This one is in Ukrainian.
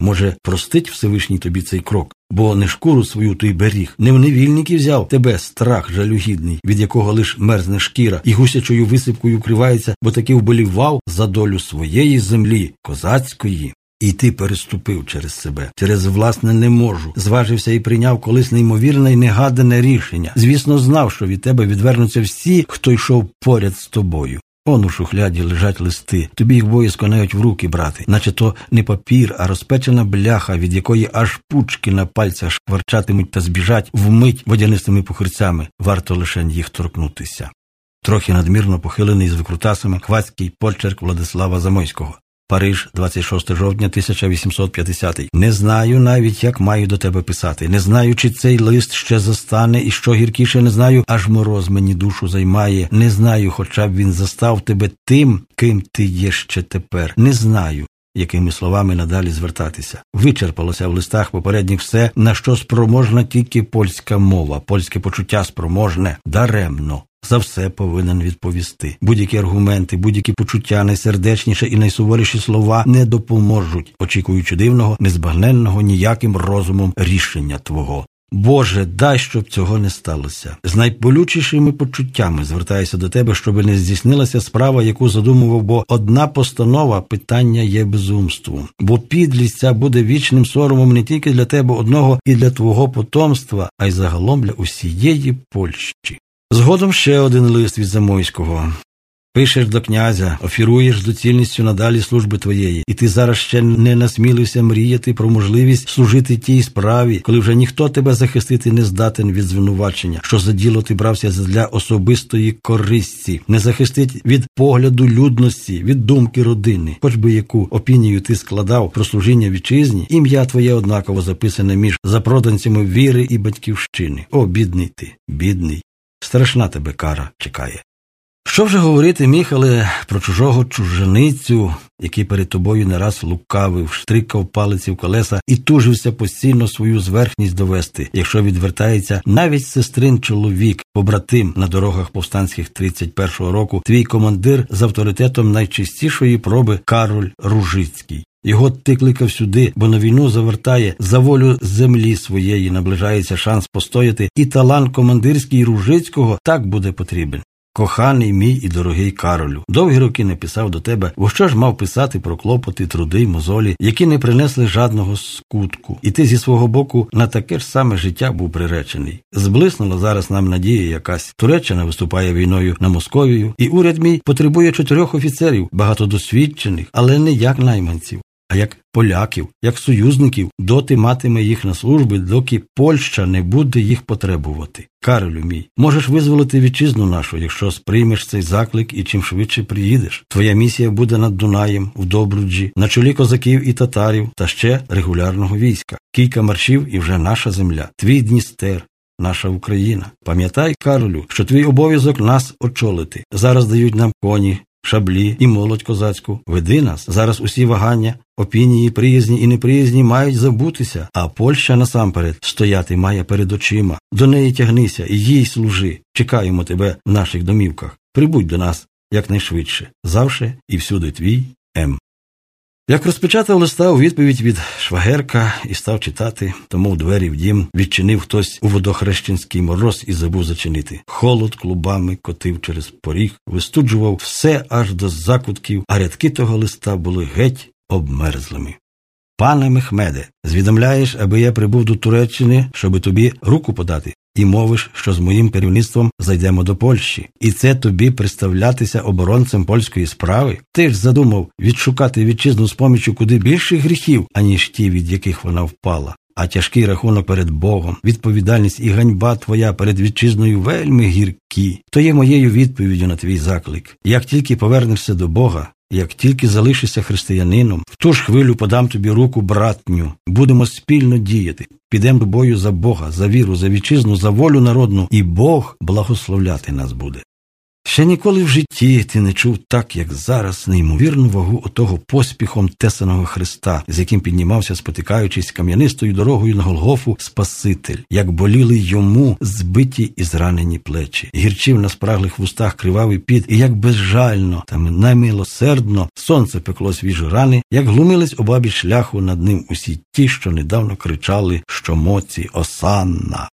Може, простить Всевишній тобі цей крок, бо не шкуру свою той беріг, не в невільники взяв тебе страх жалюгідний, від якого лиш мерзне шкіра, і гусячою висипкою вкривається, бо таки вболівав за долю своєї землі, козацької. І ти переступив через себе, через власне не можу, зважився і прийняв колись неймовірне і негадане рішення. Звісно, знав, що від тебе відвернуться всі, хто йшов поряд з тобою. Он у шухляді лежать листи, тобі їх боязко навіть в руки брати, наче то не папір, а розпечена бляха, від якої аж пучки на пальцях шкварчатимуть та збіжать вмить водянистими похирцями, варто лише їх торкнутися. Трохи надмірно похилений з викрутасами хвацький почерк Владислава Замойського. Париж, 26 жовтня 1850. Не знаю навіть, як маю до тебе писати. Не знаю, чи цей лист ще застане, і що гіркіше не знаю, аж мороз мені душу займає. Не знаю, хоча б він застав тебе тим, ким ти є ще тепер. Не знаю. Якими словами надалі звертатися вичерпалося в листах попередніх все, на що спроможна тільки польська мова, польське почуття спроможне даремно за все повинен відповісти. Будь-які аргументи, будь-які почуття, найсердечніше і найсуворіші слова не допоможуть, очікуючи дивного, незбагненного ніяким розумом рішення твого. Боже, дай, щоб цього не сталося. З найполючішими почуттями звертаюся до тебе, щоб не здійснилася справа, яку задумував, бо одна постанова питання є безумством. Бо підлість ця буде вічним соромом не тільки для тебе одного і для твого потомства, а й загалом для усієї Польщі. Згодом ще один лист від Замойського. Пишеш до князя, офіруєш доцільністю надалі служби твоєї, і ти зараз ще не насмілився мріяти про можливість служити тій справі, коли вже ніхто тебе захистити не здатен від звинувачення, що за діло ти брався для особистої користі, не захистить від погляду людності, від думки родини, хоч би яку опінію ти складав про служіння вітчизні, ім'я твоє однаково записане між запроданцями віри і батьківщини. О, бідний ти, бідний. Страшна тебе кара чекає. Що вже говорити, Міхале, про чужого чужиницю, який перед тобою не раз лукавив, штрикав палиці в колеса і тужився постійно свою зверхність довести, якщо відвертається навіть сестрин чоловік, побратим на дорогах повстанських 31-го року, твій командир з авторитетом найчистішої проби Кароль Ружицький. Його ти кликав сюди, бо на війну завертає за волю землі своєї, наближається шанс постояти, і талант командирський Ружицького так буде потрібен. Коханий мій і дорогий Каролю, довгі роки не писав до тебе, бо що ж мав писати про клопоти, труди й мозолі, які не принесли жадного скутку, і ти зі свого боку на таке ж саме життя був приречений. Зблиснула зараз нам надія якась. Туреччина виступає війною на Московію, і уряд мій потребує чотирьох офіцерів, багатодосвідчених, але не як найманців а як поляків, як союзників, доти матиме їх на службі, доки Польща не буде їх потребувати. Каролю мій, можеш визволити вітчизну нашу, якщо сприймеш цей заклик і чим швидше приїдеш. Твоя місія буде над Дунаєм, в Добруджі, на чолі козаків і татарів, та ще регулярного війська. Кілька маршів і вже наша земля, твій Дністер. Наша Україна, пам'ятай, Каролю, що твій обов'язок нас очолити. Зараз дають нам коні, шаблі і молодь козацьку. Веди нас. Зараз усі вагання, опінії, приязні і неприязні мають забутися, а Польща насамперед стояти має перед очима. До неї тягнися і їй служи. Чекаємо тебе в наших домівках. Прибудь до нас якнайшвидше. Завше і всюди твій М. Як розпечатав листа у відповідь від швагерка і став читати, тому в двері в дім відчинив хтось у водохрещенський мороз і забув зачинити. Холод клубами котив через поріг, вистуджував все аж до закутків, а рядки того листа були геть обмерзлими. Пане Мехмеде, звідомляєш, аби я прибув до Туреччини, щоби тобі руку подати і мовиш, що з моїм керівництвом зайдемо до Польщі, і це тобі представлятися оборонцем польської справи. Ти ж задумав відшукати вітчизну з помічю куди більших гріхів, аніж ті, від яких вона впала. А тяжкий рахунок перед Богом, відповідальність і ганьба твоя перед вітчизною вельми гіркі. То є моєю відповіддю на твій заклик. Як тільки повернешся до Бога, як тільки залишишся християнином, в ту ж хвилю подам тобі руку братню, будемо спільно діяти. Підемо до бою за Бога, за віру, за вітчизну, за волю народну, і Бог благословляти нас буде. Ще ніколи в житті ти не чув так, як зараз, неймовірну вагу отого поспіхом тесаного Христа, з яким піднімався, спотикаючись кам'янистою дорогою на Голгофу, Спаситель, як боліли йому збиті і зранені плечі, гірчив на спраглих вустах кривавий під, і як безжально та наймилосердно сонце пекло свіжі рани, як глумились обабі шляху над ним усі ті, що недавно кричали, що моці осанна.